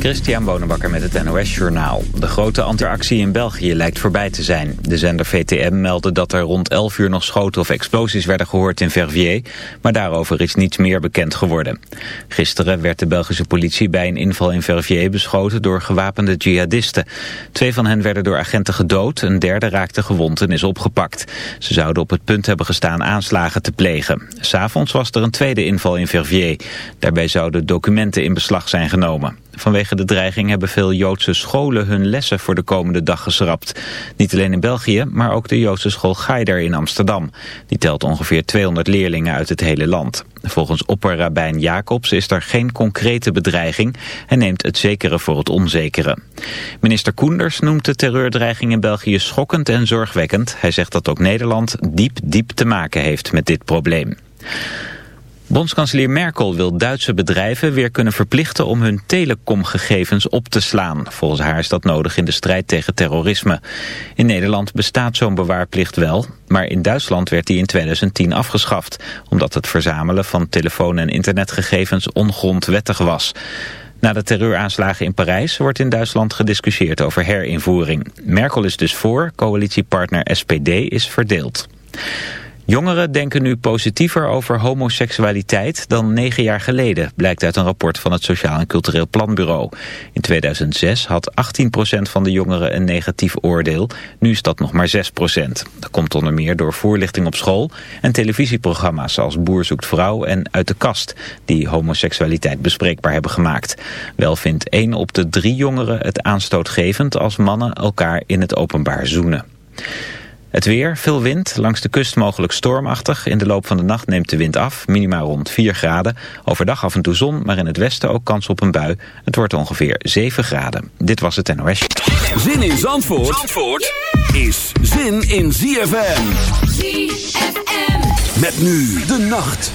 Christian Bonenbakker met het NOS Journaal. De grote interactie in België lijkt voorbij te zijn. De zender VTM meldde dat er rond 11 uur nog schoten of explosies werden gehoord in Verviers, maar daarover is niets meer bekend geworden. Gisteren werd de Belgische politie bij een inval in Verviers beschoten door gewapende jihadisten. Twee van hen werden door agenten gedood, een derde raakte gewond en is opgepakt. Ze zouden op het punt hebben gestaan aanslagen te plegen. S'avonds was er een tweede inval in Verviers. Daarbij zouden documenten in beslag zijn genomen. Vanwege de dreiging hebben veel Joodse scholen hun lessen voor de komende dag geschrapt. Niet alleen in België, maar ook de Joodse school Gaider in Amsterdam. Die telt ongeveer 200 leerlingen uit het hele land. Volgens opperrabijn Jacobs is er geen concrete bedreiging en neemt het zekere voor het onzekere. Minister Koenders noemt de terreurdreiging in België schokkend en zorgwekkend. Hij zegt dat ook Nederland diep, diep te maken heeft met dit probleem. Bondskanselier Merkel wil Duitse bedrijven weer kunnen verplichten om hun telecomgegevens op te slaan. Volgens haar is dat nodig in de strijd tegen terrorisme. In Nederland bestaat zo'n bewaarplicht wel, maar in Duitsland werd die in 2010 afgeschaft, omdat het verzamelen van telefoon- en internetgegevens ongrondwettig was. Na de terreuraanslagen in Parijs wordt in Duitsland gediscussieerd over herinvoering. Merkel is dus voor, coalitiepartner SPD is verdeeld. Jongeren denken nu positiever over homoseksualiteit dan negen jaar geleden, blijkt uit een rapport van het Sociaal en Cultureel Planbureau. In 2006 had 18% van de jongeren een negatief oordeel, nu is dat nog maar 6%. Dat komt onder meer door voorlichting op school en televisieprogramma's als Boer zoekt vrouw en Uit de kast, die homoseksualiteit bespreekbaar hebben gemaakt. Wel vindt 1 op de drie jongeren het aanstootgevend als mannen elkaar in het openbaar zoenen. Het weer, veel wind, langs de kust mogelijk stormachtig. In de loop van de nacht neemt de wind af, minimaal rond 4 graden. Overdag af en toe zon, maar in het westen ook kans op een bui. Het wordt ongeveer 7 graden. Dit was het NOS. Zin in Zandvoort, Zandvoort is zin in ZFM. ZFM. Met nu de nacht.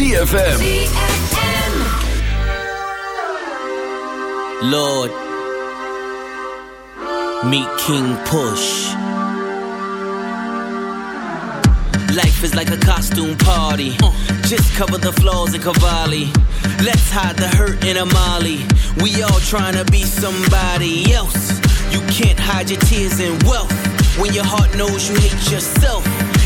ZFM. Lord, meet King Push. Life is like a costume party. just cover the flaws in Cavalli. Let's hide the hurt in Armani. We all trying to be somebody else. You can't hide your tears in wealth. When your heart knows you hate yourself.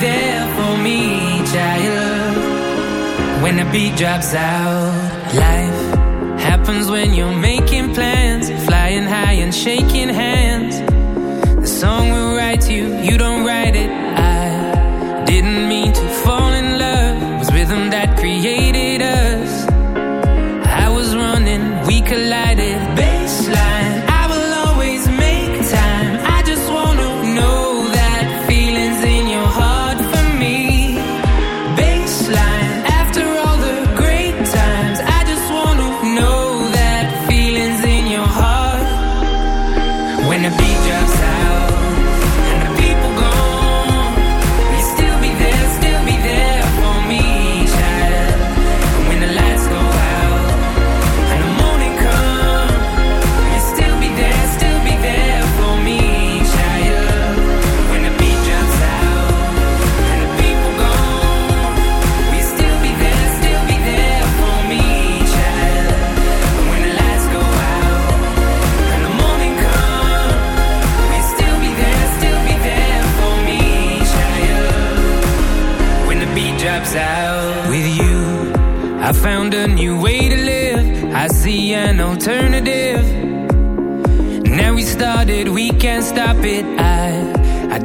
there for me, child. When the beat drops out, life happens when you're making plans, flying high and shaking hands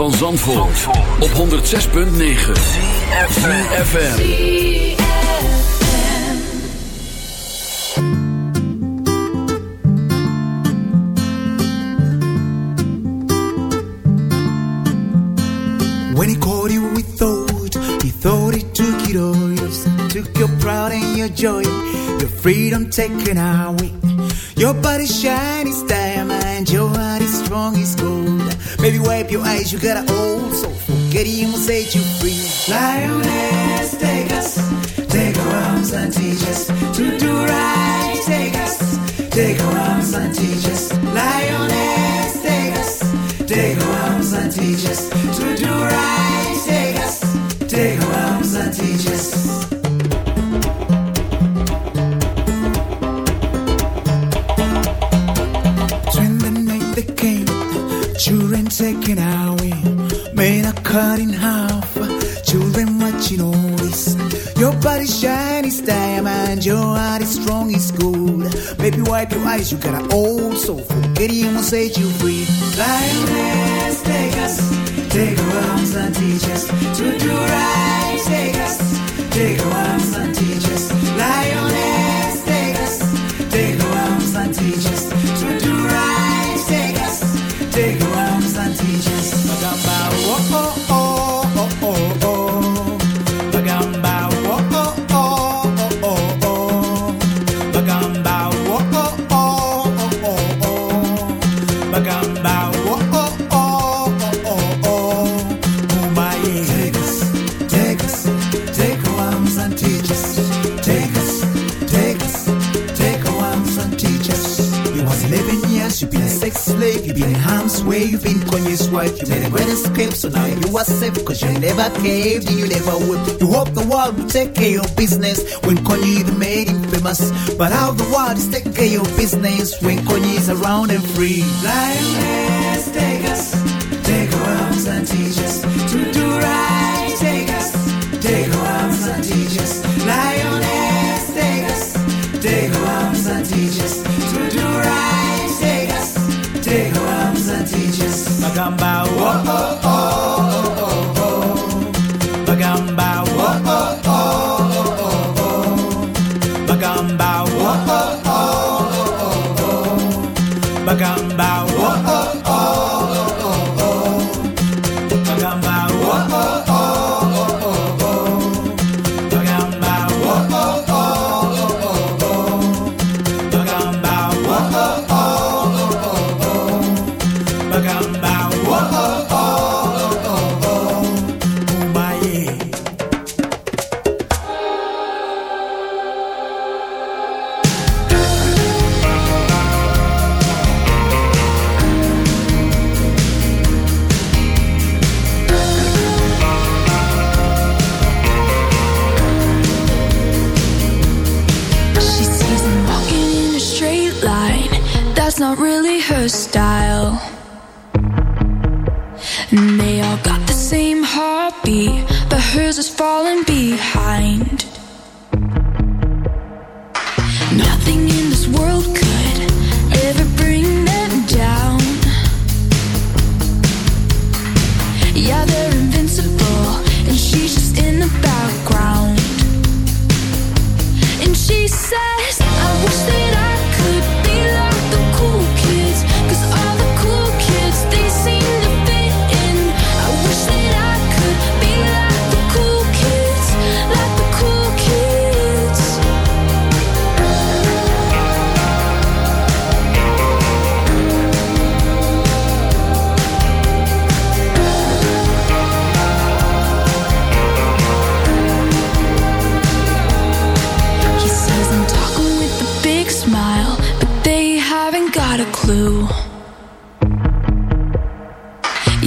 Van Zandvoort, op 106.9 FM. When he called you, he thought, he thought he took it all. Took your pride and your joy, your freedom taken away. Your body shine is diamond, your is. Wipe your eyes, you got an old soul. Will set you free. Lioness, take us, take our arms and teach us to do right. Take us, take our arms and teach us. Lioness, take us, take our arms and teach us your heart is strong is gold. Baby, wipe your eyes, you got an old soul. Will set you free. Lioness, take us, take our arms and teach us to do right. Take us, take our arms and teach us. So now you are safe, cause you never caved you never would. You hope the world will take care of business when Kanye even made him famous. But how the world is taking care of business when Kanye is around and free. Lioness, Bagamba, oh oh oh oh oh. Bagamba, oh oh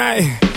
night.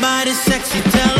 somebody sexy, tell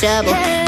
trouble.